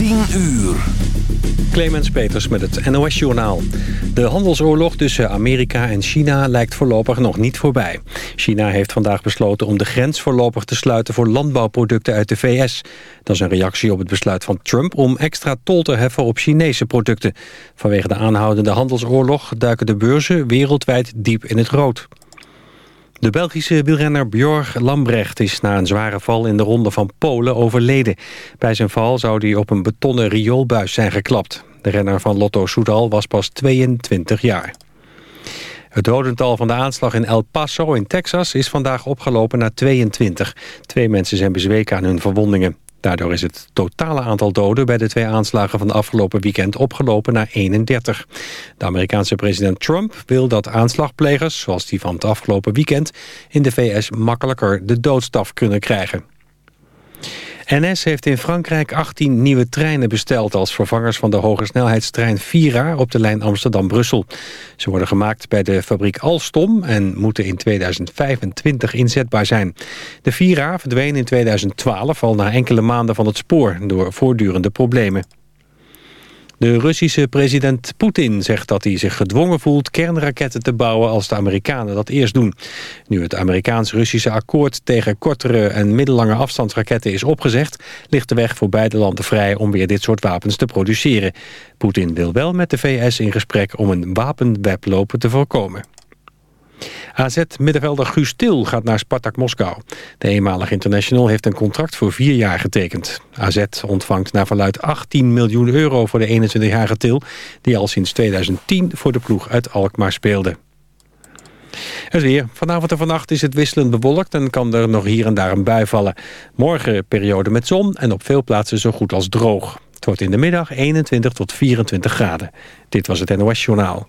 10 uur. Clemens Peters met het NOS-journaal. De handelsoorlog tussen Amerika en China lijkt voorlopig nog niet voorbij. China heeft vandaag besloten om de grens voorlopig te sluiten... voor landbouwproducten uit de VS. Dat is een reactie op het besluit van Trump om extra tol te heffen op Chinese producten. Vanwege de aanhoudende handelsoorlog duiken de beurzen wereldwijd diep in het rood. De Belgische wielrenner Bjorg Lambrecht is na een zware val in de ronde van Polen overleden. Bij zijn val zou hij op een betonnen rioolbuis zijn geklapt. De renner van Lotto Soudal was pas 22 jaar. Het dodental van de aanslag in El Paso in Texas is vandaag opgelopen naar 22. Twee mensen zijn bezweken aan hun verwondingen. Daardoor is het totale aantal doden bij de twee aanslagen van afgelopen weekend opgelopen naar 31. De Amerikaanse president Trump wil dat aanslagplegers, zoals die van het afgelopen weekend, in de VS makkelijker de doodstraf kunnen krijgen. NS heeft in Frankrijk 18 nieuwe treinen besteld... als vervangers van de hogesnelheidstrein Vira op de lijn Amsterdam-Brussel. Ze worden gemaakt bij de fabriek Alstom... en moeten in 2025 inzetbaar zijn. De Vira verdween in 2012 al na enkele maanden van het spoor... door voortdurende problemen. De Russische president Poetin zegt dat hij zich gedwongen voelt kernraketten te bouwen als de Amerikanen dat eerst doen. Nu het Amerikaans-Russische akkoord tegen kortere en middellange afstandsraketten is opgezegd, ligt de weg voor beide landen vrij om weer dit soort wapens te produceren. Poetin wil wel met de VS in gesprek om een wapenweblopen te voorkomen. AZ-middenvelder Guus Til gaat naar Spartak Moskou. De eenmalige international heeft een contract voor vier jaar getekend. AZ ontvangt naar verluid 18 miljoen euro voor de 21-jarige Til... die al sinds 2010 voor de ploeg uit Alkmaar speelde. Het weer. Vanavond en vannacht is het wisselend bewolkt en kan er nog hier en daar een bui vallen. Morgen periode met zon en op veel plaatsen zo goed als droog. Het wordt in de middag 21 tot 24 graden. Dit was het NOS Journaal.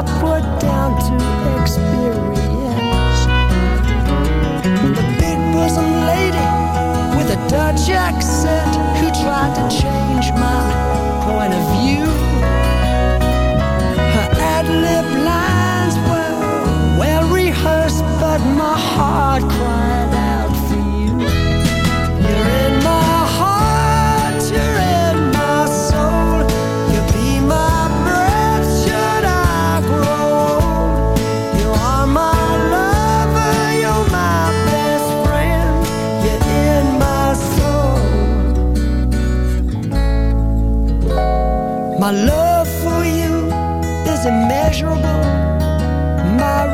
I put down to experience. The big bosom lady with a Dutch accent who tried to change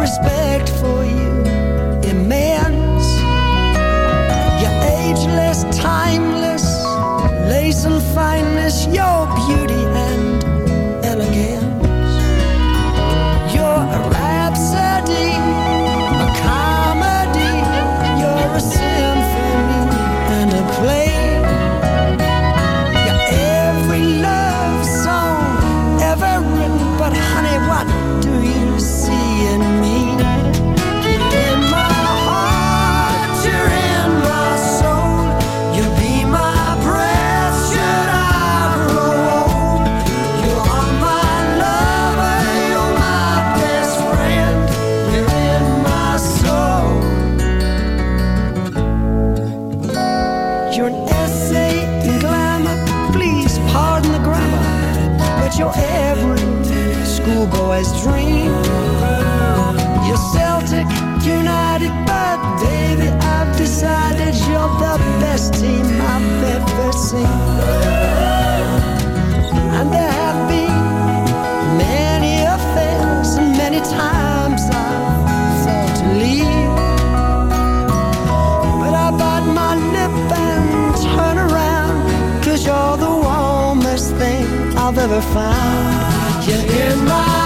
respect best team I've ever seen. And there have been many affairs and many times I've thought to leave. But I bite my lip and turn around, cause you're the warmest thing I've ever found. You're in my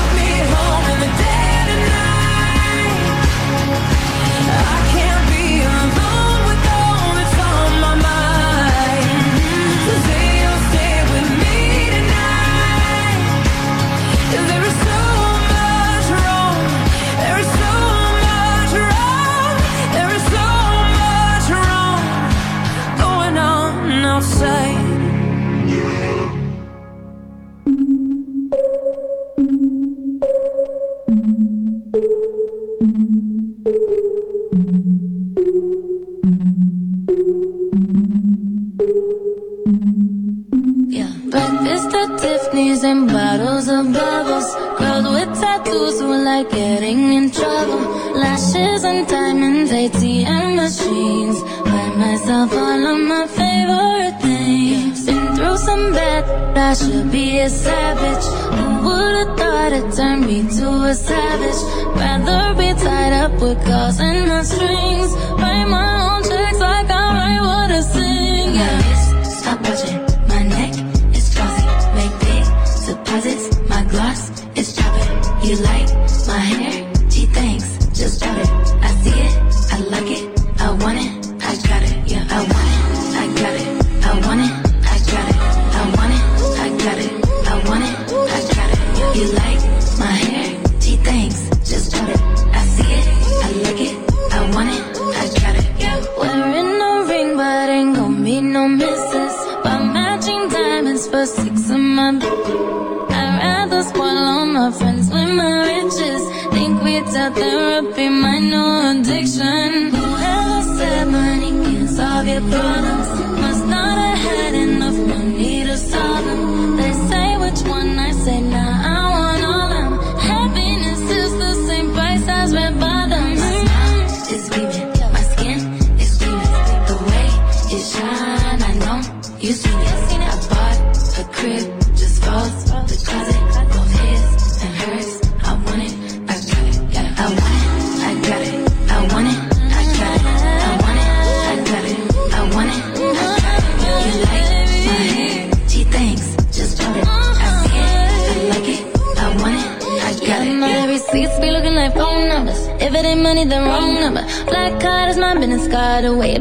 a savage. Who would've thought it turned me to a savage? Rather be tied up with calls and not strings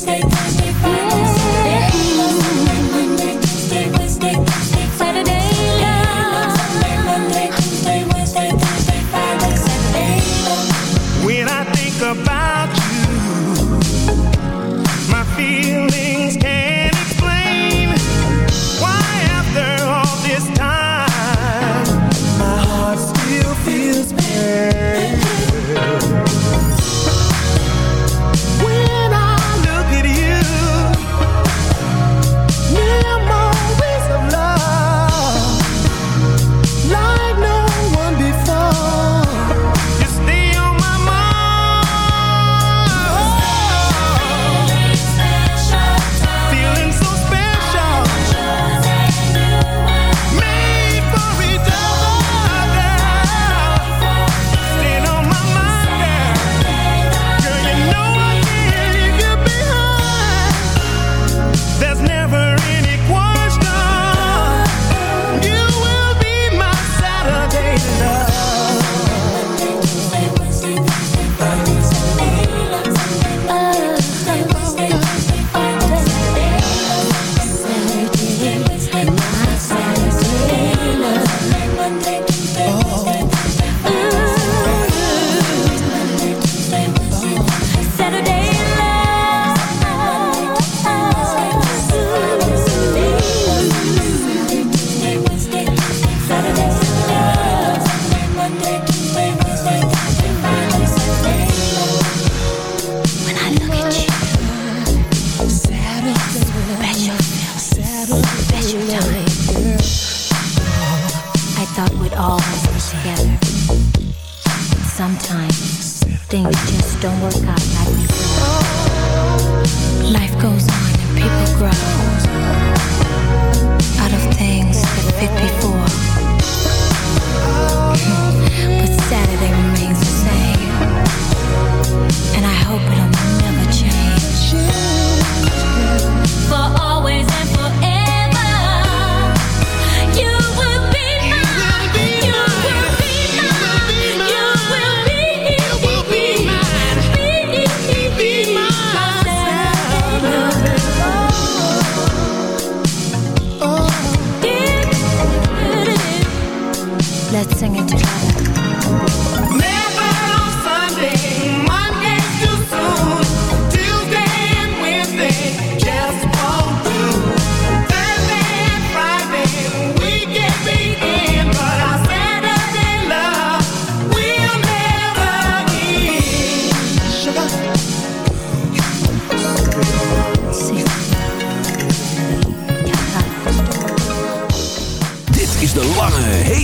stay We'd always be together. Sometimes things just don't work out like we thought. Life goes on and people grow out of things that fit before. But Saturday remains the same, and I hope it'll never change. For always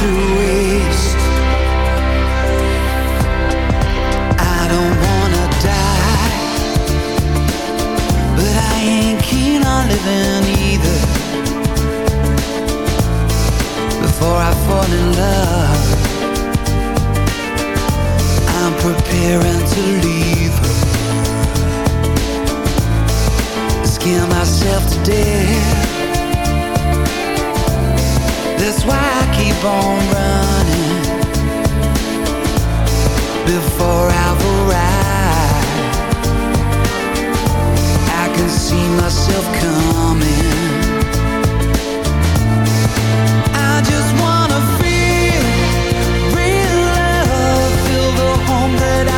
to waste. I don't wanna die, but I ain't keen on living either. Before I fall in love, I'm preparing to leave her. Myself to death. That's why I keep on running before I've. I can see myself coming. I just wanna feel real love, feel the home that I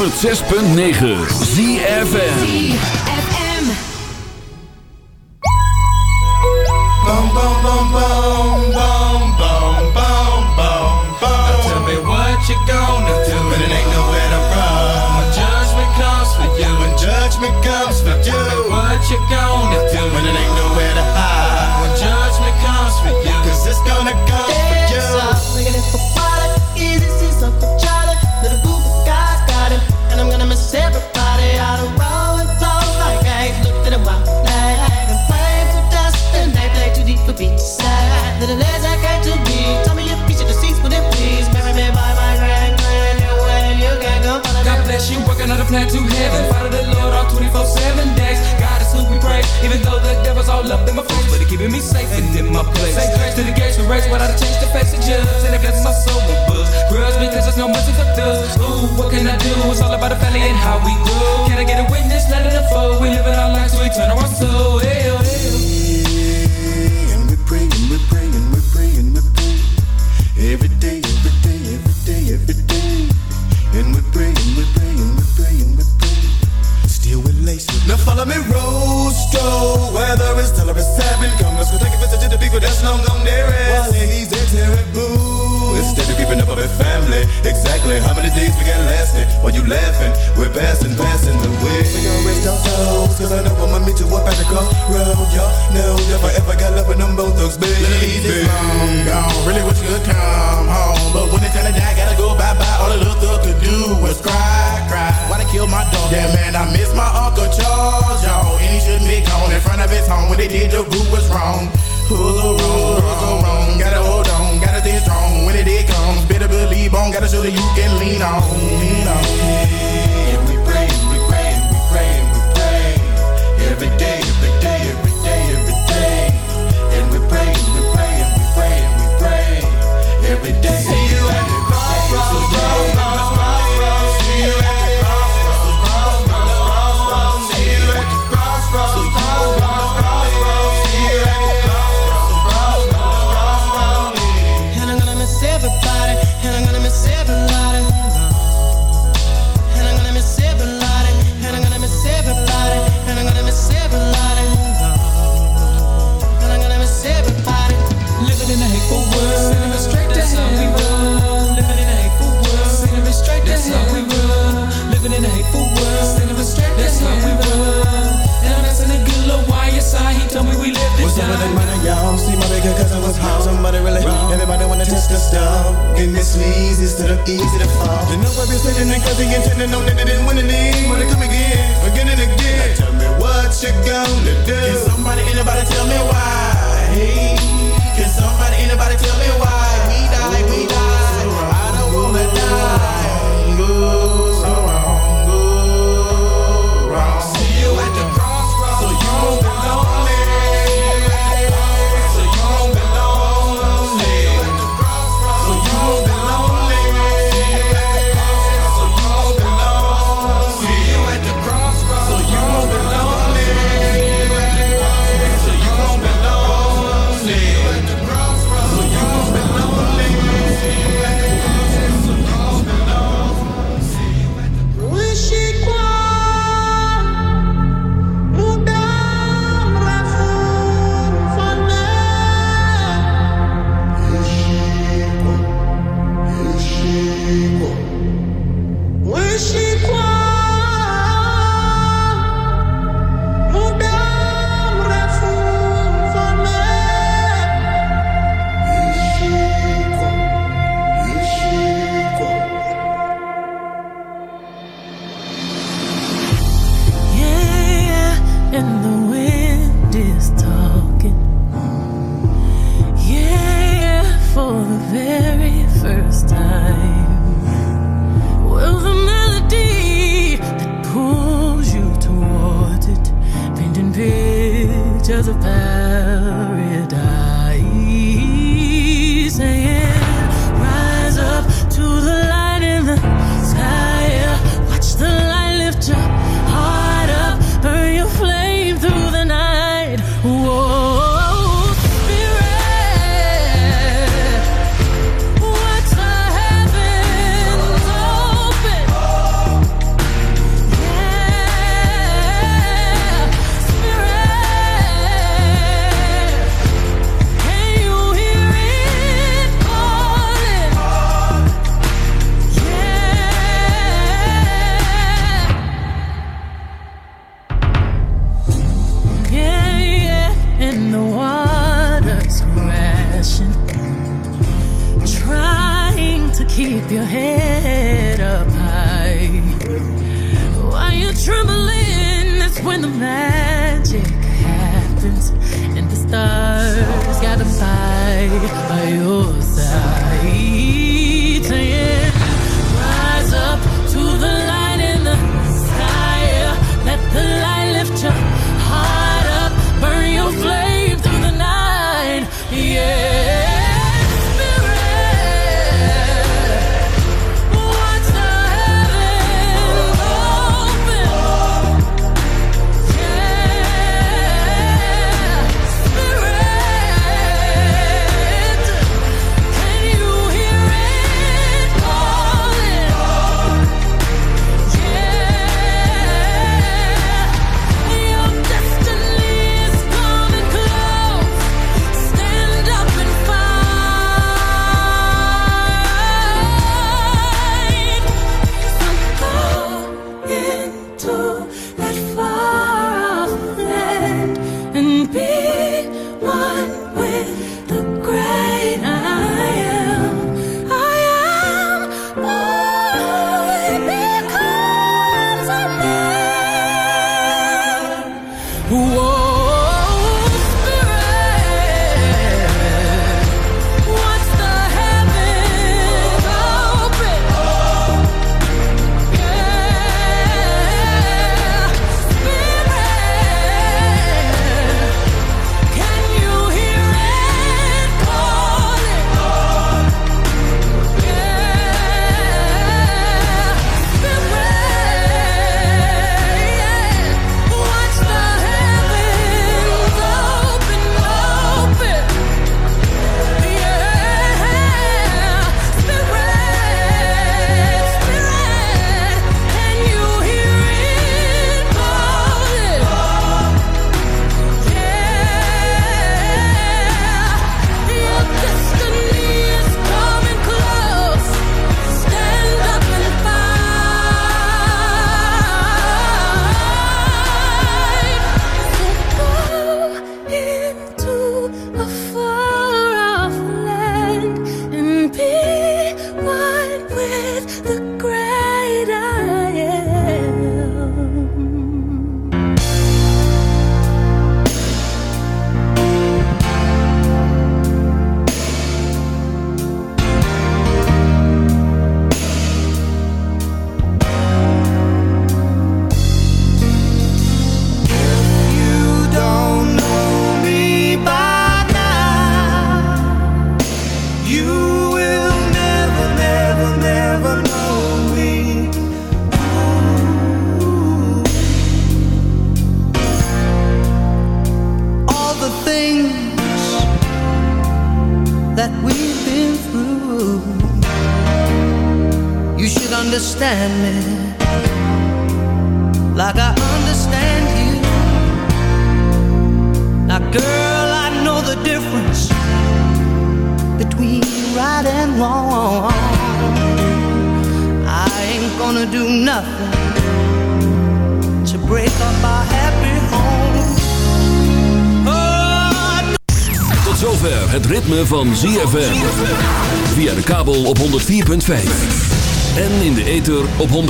106.9 ZFN heaven. The Lord all 24 7 days. God is who we pray, even though the devil's all up in my face. But he keeping me safe and in my place. Say grace to the gates we race without a change to face the judge. And it blesses my soul with buzz. Grudge because there's no mercy for thugs. Ooh, what can I do? It's all about the family and how we grow. Can I get a witness? Let it unfold. We living our lives, we turn our soul. Hell, oh. People that's long gone there. While he's there, terrible. Instead of keeping up with family. Exactly how many days we got lasting? While you laughing, we're passing, passing the way. Cigarettes don't toes, cause I know I'ma meet you up at the crossroad. Y'all know if I ever got love with them both thugs, baby. Easy long gone, really wish you could come home. But when it's time to die, gotta go bye bye. All the little thug could do was cry, cry. Why they kill my dog? Yeah, man, I miss my Uncle Charles, y'all. And he shouldn't be gone in front of his home. When they did, the group was wrong. Who's so wrong? Who's so wrong? Gotta hold on, gotta stay strong. When day comes, better believe on. Gotta show that you can lean on, Test the stuff. Getting this easy instead of easy to fall. You know I've been sitting and cause he intended on that they didn't win any. Wanna come again, again and again. Now tell me what you gonna do. Can somebody, anybody tell me why? Hey, can somebody, anybody tell me why? We die, we die. I don't wanna die. Go way